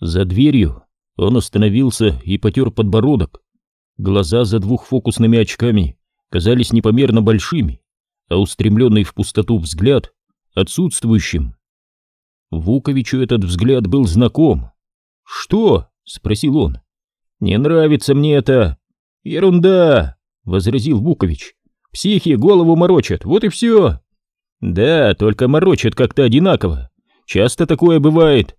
За дверью он остановился и потер подбородок. Глаза за двухфокусными очками казались непомерно большими, а устремленный в пустоту взгляд отсутствующим. Вуковичу этот взгляд был знаком. «Что?» — спросил он. «Не нравится мне это!» «Ерунда!» — возразил Вукович. «Психи голову морочат, вот и все!» «Да, только морочат как-то одинаково. Часто такое бывает».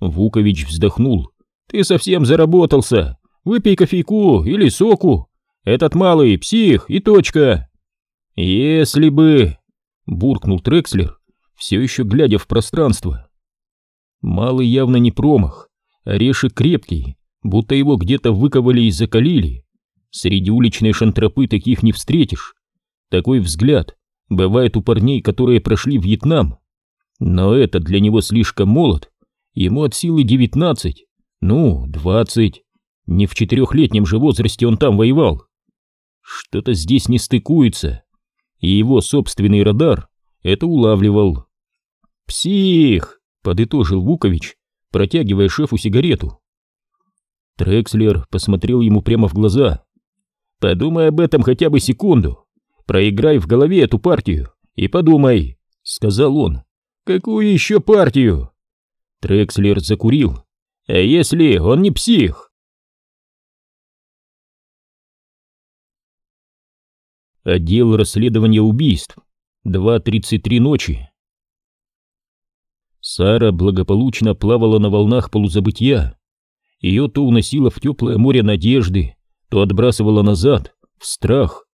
Вукович вздохнул. «Ты совсем заработался. Выпей кофейку или соку. Этот малый псих и точка». «Если бы...» — буркнул Трекслер, все еще глядя в пространство. Малый явно не промах, орешек крепкий, будто его где-то выковали и закалили. Среди уличной шантропы таких не встретишь. Такой взгляд бывает у парней, которые прошли Вьетнам. Но это для него слишком молод. Ему от силы девятнадцать, ну, двадцать. Не в четырехлетнем же возрасте он там воевал. Что-то здесь не стыкуется. И его собственный радар это улавливал. «Псих!» — подытожил Вукович, протягивая шефу сигарету. Трекслер посмотрел ему прямо в глаза. «Подумай об этом хотя бы секунду. Проиграй в голове эту партию и подумай», — сказал он. «Какую еще партию?» Трекслер закурил. «А если он не псих?» Отдел расследования убийств. 2.33 ночи. Сара благополучно плавала на волнах полузабытия. Ее то уносило в теплое море надежды, то отбрасывало назад, в страх.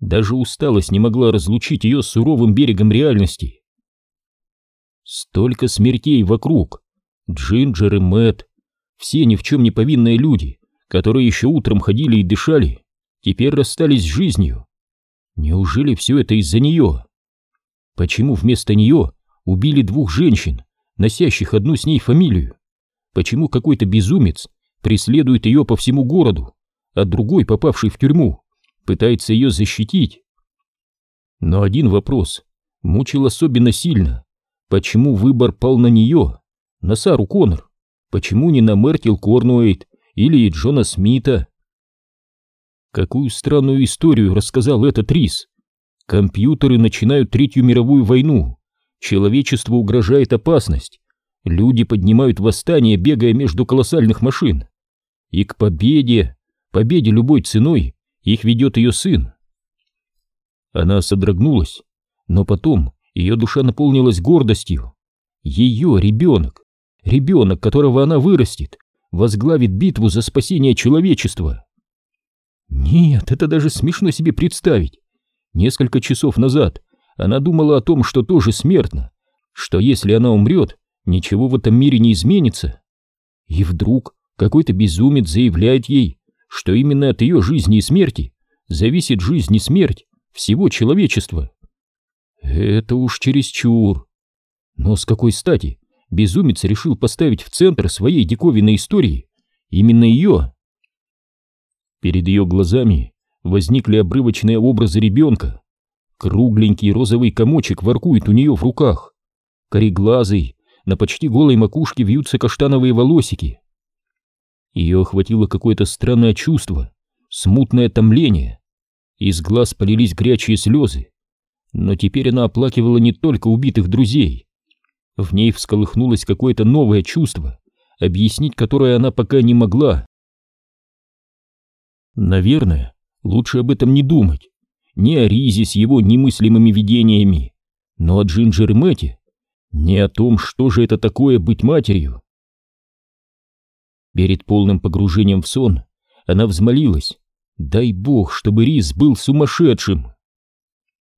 Даже усталость не могла разлучить ее с суровым берегом реальности. Столько смертей вокруг. Джинджер и Мэтт, все ни в чем не повинные люди, которые еще утром ходили и дышали, теперь расстались с жизнью. Неужели все это из-за нее? Почему вместо нее убили двух женщин, носящих одну с ней фамилию? Почему какой-то безумец преследует ее по всему городу, а другой, попавший в тюрьму, пытается ее защитить? Но один вопрос мучил особенно сильно. Почему выбор пал на нее, на Сару Коннор? Почему не на Мертил Корнуэйт или Джона Смита? Какую странную историю рассказал этот Рис? Компьютеры начинают Третью мировую войну. Человечеству угрожает опасность. Люди поднимают восстание, бегая между колоссальных машин. И к победе, победе любой ценой, их ведет ее сын. Она содрогнулась, но потом ее душа наполнилась гордостью. Ее ребенок, ребенок, которого она вырастет, возглавит битву за спасение человечества. Нет, это даже смешно себе представить. Несколько часов назад она думала о том, что тоже смертна, что если она умрет, ничего в этом мире не изменится. И вдруг какой-то безумец заявляет ей, что именно от ее жизни и смерти зависит жизнь и смерть всего человечества. Это уж чересчур. Но с какой стати безумец решил поставить в центр своей диковинной истории именно ее? Перед ее глазами возникли обрывочные образы ребенка. Кругленький розовый комочек воркует у нее в руках. Кореглазый, на почти голой макушке вьются каштановые волосики. Ее охватило какое-то странное чувство, смутное томление. Из глаз полились горячие слезы. Но теперь она оплакивала не только убитых друзей. В ней всколыхнулось какое-то новое чувство, объяснить которое она пока не могла. Наверное, лучше об этом не думать. Не о Ризе с его немыслимыми видениями, но о Джинджер Мэтте, не о том, что же это такое быть матерью. Перед полным погружением в сон она взмолилась, дай бог, чтобы Риз был сумасшедшим.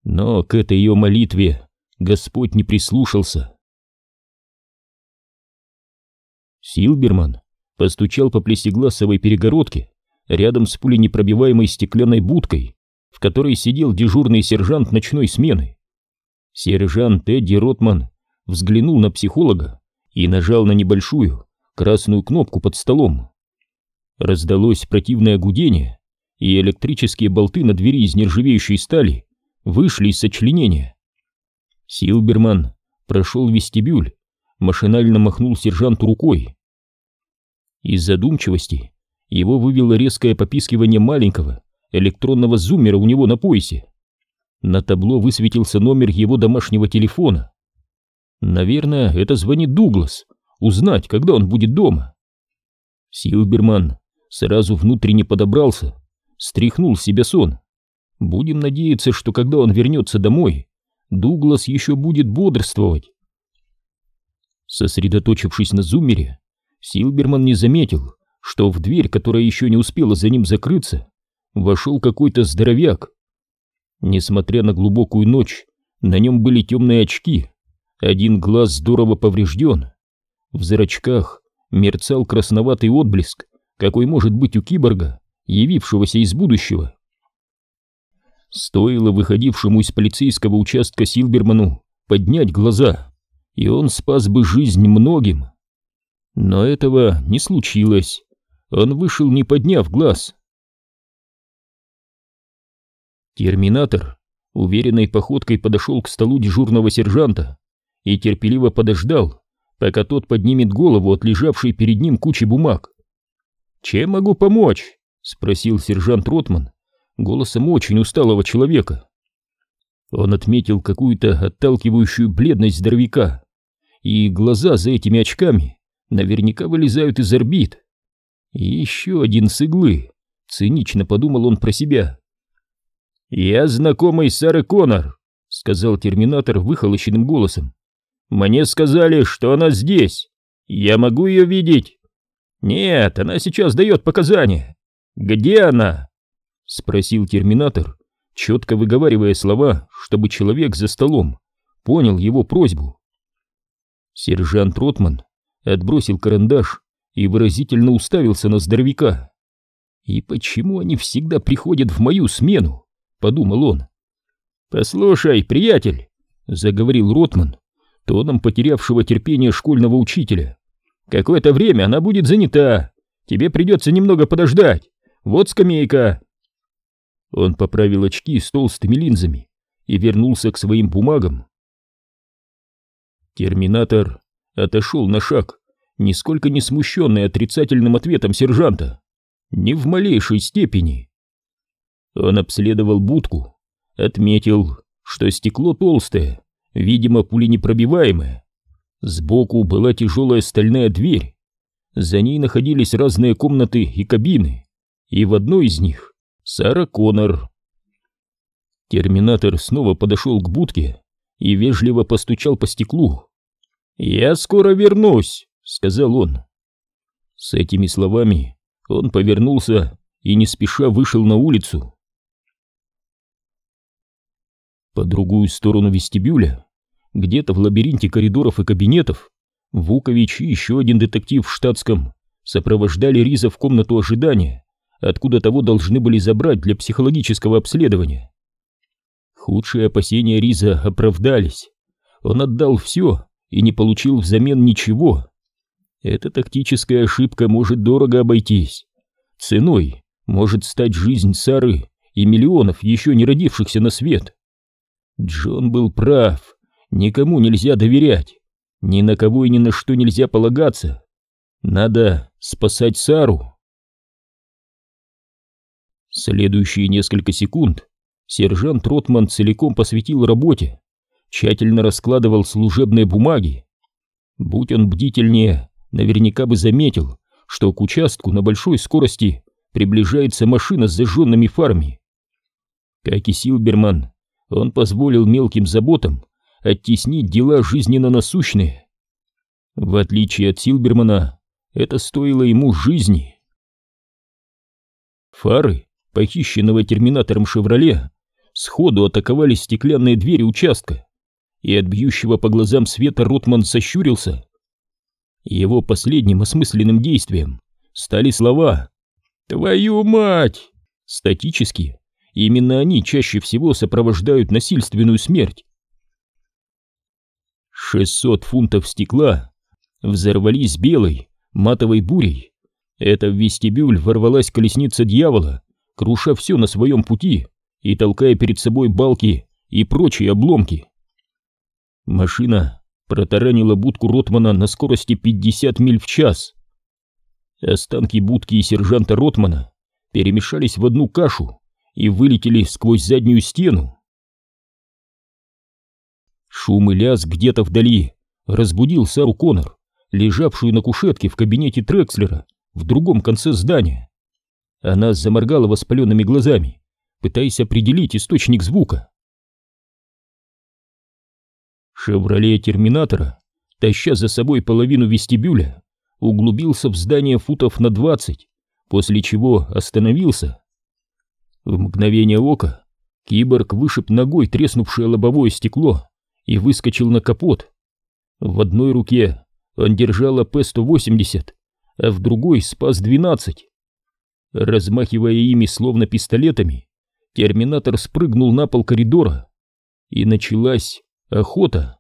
Но к этой ее молитве Господь не прислушался. Силберман постучал по плесегласовой перегородке рядом с пуленепробиваемой стеклянной будкой, в которой сидел дежурный сержант ночной смены. Сержант Эдди Ротман взглянул на психолога и нажал на небольшую красную кнопку под столом. Раздалось противное гудение, и электрические болты на двери из нержавеющей стали вышли из сочленения. Силберман прошел вестибюль, машинально махнул сержанту рукой. Из задумчивости его вывело резкое попискивание маленького электронного зуммера у него на поясе. На табло высветился номер его домашнего телефона. Наверное, это звонит Дуглас, узнать, когда он будет дома. Силберман сразу внутренне подобрался, стряхнул с себя сон. Будем надеяться, что когда он вернется домой, Дуглас еще будет бодрствовать. Сосредоточившись на зуммере, Силберман не заметил, что в дверь, которая еще не успела за ним закрыться, вошел какой-то здоровяк. Несмотря на глубокую ночь, на нем были темные очки, один глаз здорово поврежден. В зрачках мерцал красноватый отблеск, какой может быть у киборга, явившегося из будущего. Стоило выходившему из полицейского участка Силберману поднять глаза, и он спас бы жизнь многим. Но этого не случилось. Он вышел, не подняв глаз. Терминатор уверенной походкой подошел к столу дежурного сержанта и терпеливо подождал, пока тот поднимет голову от лежавшей перед ним кучи бумаг. «Чем могу помочь?» — спросил сержант Ротман, голосом очень усталого человека. Он отметил какую-то отталкивающую бледность здоровяка, и глаза за этими очками наверняка вылезают из орбит. И еще один с иглы, цинично подумал он про себя. «Я знакомый Сары Коннор», — сказал терминатор выхолощенным голосом. «Мне сказали, что она здесь. Я могу ее видеть?» «Нет, она сейчас дает показания. Где она?» — спросил терминатор, четко выговаривая слова, чтобы человек за столом понял его просьбу. Сержант Ротман отбросил карандаш и выразительно уставился на здоровяка. «И почему они всегда приходят в мою смену?» — подумал он. «Послушай, приятель», — заговорил Ротман, тоном потерявшего терпение школьного учителя. Какое-то время она будет занята. Тебе придется немного подождать. Вот скамейка. Он поправил очки с толстыми линзами и вернулся к своим бумагам. Терминатор отошел на шаг, нисколько не смущенный отрицательным ответом сержанта. Ни в малейшей степени. Он обследовал будку, отметил, что стекло толстое, видимо, пуленепробиваемое. Сбоку была тяжелая стальная дверь. За ней находились разные комнаты и кабины, и в одной из них Сара Коннор. Терминатор снова подошел к будке и вежливо постучал по стеклу. «Я скоро вернусь», — сказал он. С этими словами он повернулся и не спеша вышел на улицу. По другую сторону вестибюля где-то в лабиринте коридоров и кабинетов Вукович и еще один детектив в штатском сопровождали Риза в комнату ожидания, откуда того должны были забрать для психологического обследования. Худшие опасения Риза оправдались. Он отдал все и не получил взамен ничего. Эта тактическая ошибка может дорого обойтись. Ценой может стать жизнь Сары и миллионов еще не родившихся на свет. Джон был прав. Никому нельзя доверять, ни на кого и ни на что нельзя полагаться. Надо спасать Сару. Следующие несколько секунд сержант Ротман целиком посвятил работе, тщательно раскладывал служебные бумаги. Будь он бдительнее, наверняка бы заметил, что к участку на большой скорости приближается машина с зажженными фарами. Как и Силберман, он позволил мелким заботам оттеснить дела жизненно насущные. В отличие от Силбермана, это стоило ему жизни. Фары, похищенного терминатором «Шевроле», сходу атаковали стеклянные двери участка, и от бьющего по глазам света Ротман сощурился. Его последним осмысленным действием стали слова «Твою мать!» Статически, именно они чаще всего сопровождают насильственную смерть. 600 фунтов стекла взорвались белой, матовой бурей. Это в вестибюль ворвалась колесница дьявола, круша все на своем пути и толкая перед собой балки и прочие обломки. Машина протаранила будку Ротмана на скорости 50 миль в час. Останки будки и сержанта Ротмана перемешались в одну кашу и вылетели сквозь заднюю стену. Шум и лязг где-то вдали разбудил Сару Коннор, лежавшую на кушетке в кабинете Трекслера в другом конце здания. Она заморгала воспаленными глазами, пытаясь определить источник звука. «Шевроле Терминатора», таща за собой половину вестибюля, углубился в здание футов на двадцать, после чего остановился. В мгновение ока киборг вышиб ногой треснувшее лобовое стекло и выскочил на капот. В одной руке он держал АП-180, а в другой СПАС-12. Размахивая ими словно пистолетами, терминатор спрыгнул на пол коридора, и началась охота.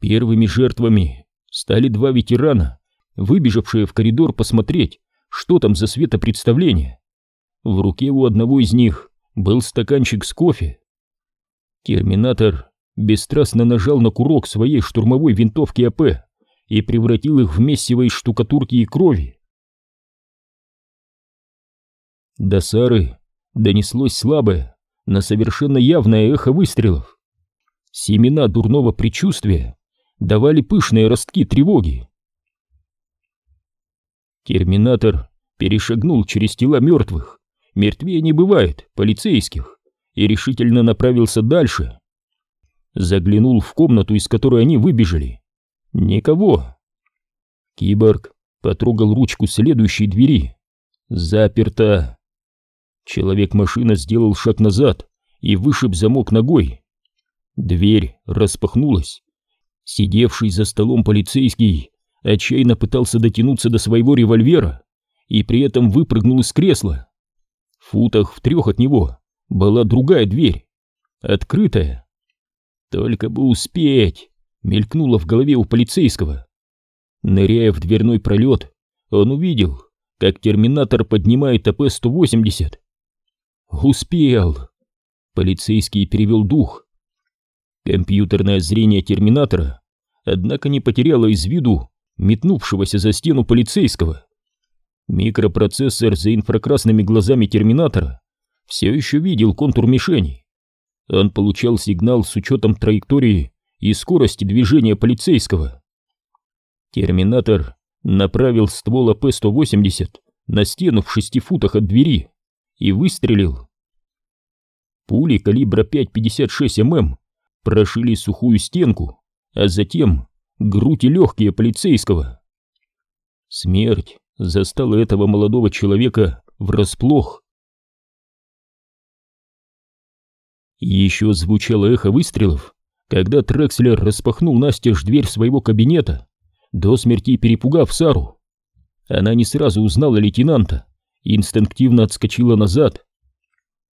Первыми жертвами стали два ветерана, выбежавшие в коридор посмотреть, что там за светопредставление. В руке у одного из них был стаканчик с кофе. Терминатор бесстрастно нажал на курок своей штурмовой винтовки АП и превратил их в месиво из штукатурки и крови. До Сары донеслось слабое, но совершенно явное эхо выстрелов. Семена дурного предчувствия давали пышные ростки тревоги. Терминатор перешагнул через тела мертвых, мертвее не бывает, полицейских, и решительно направился дальше. Заглянул в комнату, из которой они выбежали. Никого. Киборг потрогал ручку следующей двери. Заперто. Человек-машина сделал шаг назад и вышиб замок ногой. Дверь распахнулась. Сидевший за столом полицейский отчаянно пытался дотянуться до своего револьвера и при этом выпрыгнул из кресла. В футах в трех от него была другая дверь, открытая. Только бы успеть, мелькнуло в голове у полицейского. Ныряя в дверной пролет, он увидел, как терминатор поднимает АП-180. Успел. Полицейский перевел дух. Компьютерное зрение терминатора, однако, не потеряло из виду метнувшегося за стену полицейского. Микропроцессор за инфракрасными глазами терминатора все еще видел контур мишени. Он получал сигнал с учетом траектории и скорости движения полицейского. Терминатор направил ствол АП-180 на стену в шести футах от двери и выстрелил. Пули калибра 5,56 мм прошили сухую стенку, а затем грудь и легкие полицейского. Смерть застала этого молодого человека врасплох. Еще звучало эхо выстрелов, когда Трекслер распахнул настежь дверь своего кабинета, до смерти перепугав Сару. Она не сразу узнала лейтенанта инстинктивно отскочила назад.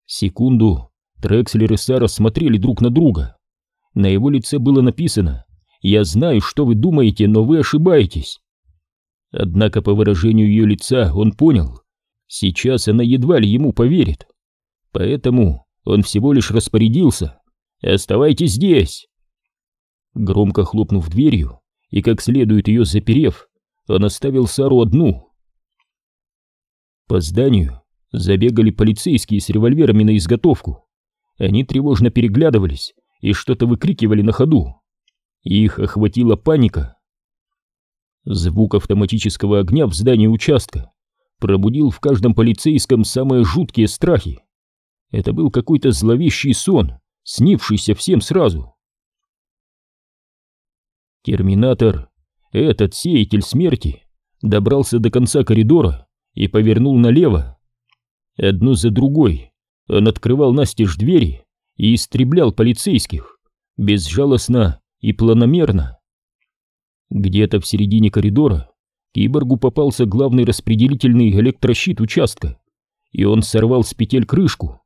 Секунду Трекслер и Сара смотрели друг на друга. На его лице было написано «Я знаю, что вы думаете, но вы ошибаетесь». Однако по выражению ее лица он понял, сейчас она едва ли ему поверит. Поэтому он всего лишь распорядился «Оставайтесь здесь!» Громко хлопнув дверью и как следует ее заперев, он оставил Сару одну. По зданию забегали полицейские с револьверами на изготовку. Они тревожно переглядывались и что-то выкрикивали на ходу. Их охватила паника. Звук автоматического огня в здании участка пробудил в каждом полицейском самые жуткие страхи. Это был какой-то зловещий сон, снившийся всем сразу. Терминатор, этот сеятель смерти, добрался до конца коридора и повернул налево. Одну за другой он открывал настежь двери и истреблял полицейских, безжалостно и планомерно. Где-то в середине коридора киборгу попался главный распределительный электрощит участка, и он сорвал с петель крышку.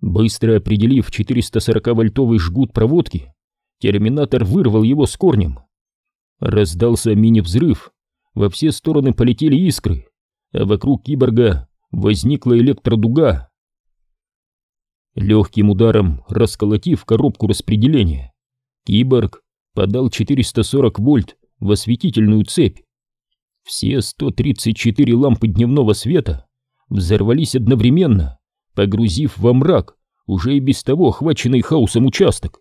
Быстро определив 440-вольтовый жгут проводки, терминатор вырвал его с корнем. Раздался мини-взрыв, во все стороны полетели искры, а вокруг киборга возникла электродуга. Легким ударом расколотив коробку распределения, киборг подал 440 вольт в осветительную цепь Все 134 лампы дневного света взорвались одновременно, погрузив во мрак уже и без того охваченный хаосом участок.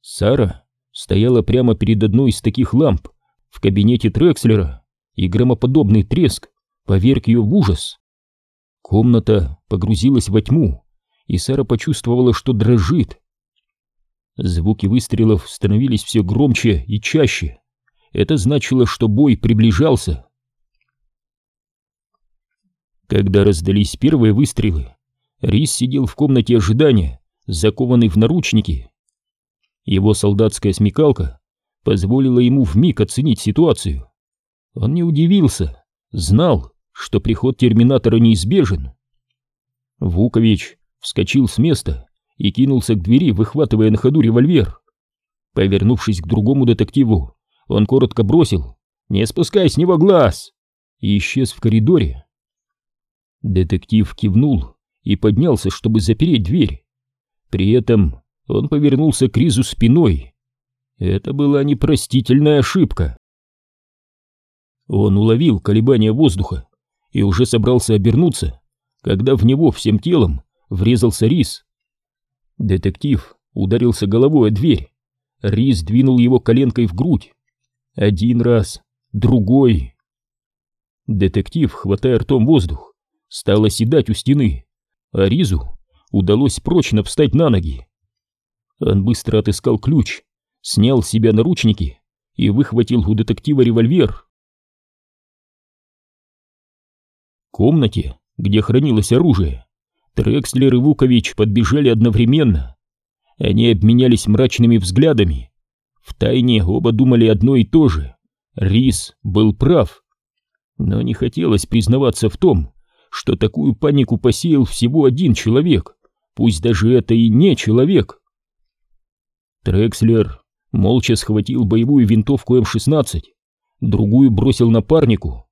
Сара стояла прямо перед одной из таких ламп в кабинете Трекслера, и громоподобный треск поверг ее в ужас. Комната погрузилась во тьму, и Сара почувствовала, что дрожит. Звуки выстрелов становились все громче и чаще. Это значило, что бой приближался. Когда раздались первые выстрелы, Рис сидел в комнате ожидания, закованный в наручники. Его солдатская смекалка позволила ему вмиг оценить ситуацию. Он не удивился, знал, что приход терминатора неизбежен. Вукович вскочил с места и кинулся к двери, выхватывая на ходу револьвер. Повернувшись к другому детективу, он коротко бросил «Не спускай с него глаз!» и исчез в коридоре. Детектив кивнул и поднялся, чтобы запереть дверь. При этом он повернулся к Ризу спиной. Это была непростительная ошибка. Он уловил колебания воздуха и уже собрался обернуться, когда в него всем телом врезался Риз. Детектив ударился головой о дверь. Риз двинул его коленкой в грудь. Один раз, другой. Детектив, хватая ртом воздух, стал оседать у стены, а Ризу удалось прочно встать на ноги. Он быстро отыскал ключ, снял с себя наручники и выхватил у детектива револьвер. В комнате, где хранилось оружие, Трекслер и Вукович подбежали одновременно. Они обменялись мрачными взглядами. Втайне оба думали одно и то же. Рис был прав. Но не хотелось признаваться в том, что такую панику посеял всего один человек, пусть даже это и не человек. Трекслер молча схватил боевую винтовку М-16, другую бросил напарнику.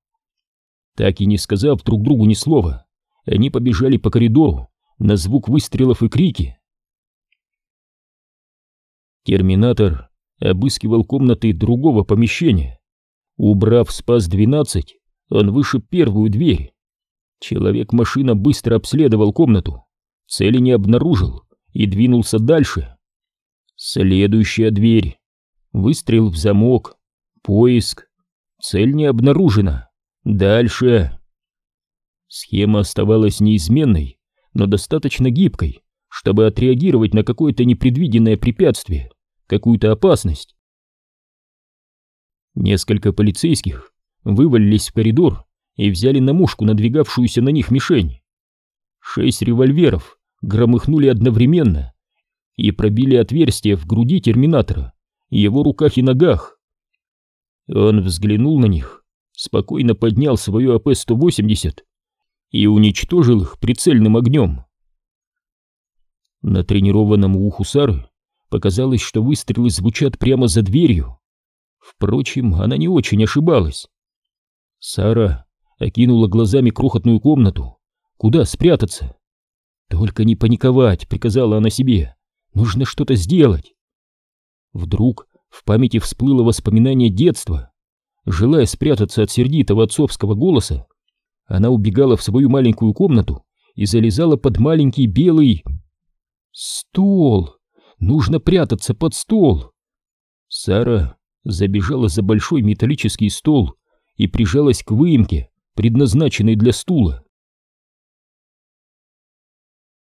Так и не сказав друг другу ни слова, они побежали по коридору на звук выстрелов и крики. Терминатор обыскивал комнаты другого помещения. Убрав спас-12, он вышиб первую дверь. Человек-машина быстро обследовал комнату, цели не обнаружил и двинулся дальше. Следующая дверь. Выстрел в замок. Поиск. Цель не обнаружена. Дальше. Схема оставалась неизменной, но достаточно гибкой, чтобы отреагировать на какое-то непредвиденное препятствие, какую-то опасность. Несколько полицейских вывалились в коридор и взяли на мушку надвигавшуюся на них мишень. Шесть револьверов громыхнули одновременно, и пробили отверстие в груди терминатора, его руках и ногах. Он взглянул на них, спокойно поднял свою АП-180 и уничтожил их прицельным огнем. На тренированном уху Сары показалось, что выстрелы звучат прямо за дверью. Впрочем, она не очень ошибалась. Сара окинула глазами крохотную комнату. Куда спрятаться? «Только не паниковать», — приказала она себе. Нужно что-то сделать. Вдруг в памяти всплыло воспоминание детства. Желая спрятаться от сердитого отцовского голоса, она убегала в свою маленькую комнату и залезала под маленький белый... Стол! Нужно прятаться под стол! Сара забежала за большой металлический стол и прижалась к выемке, предназначенной для стула.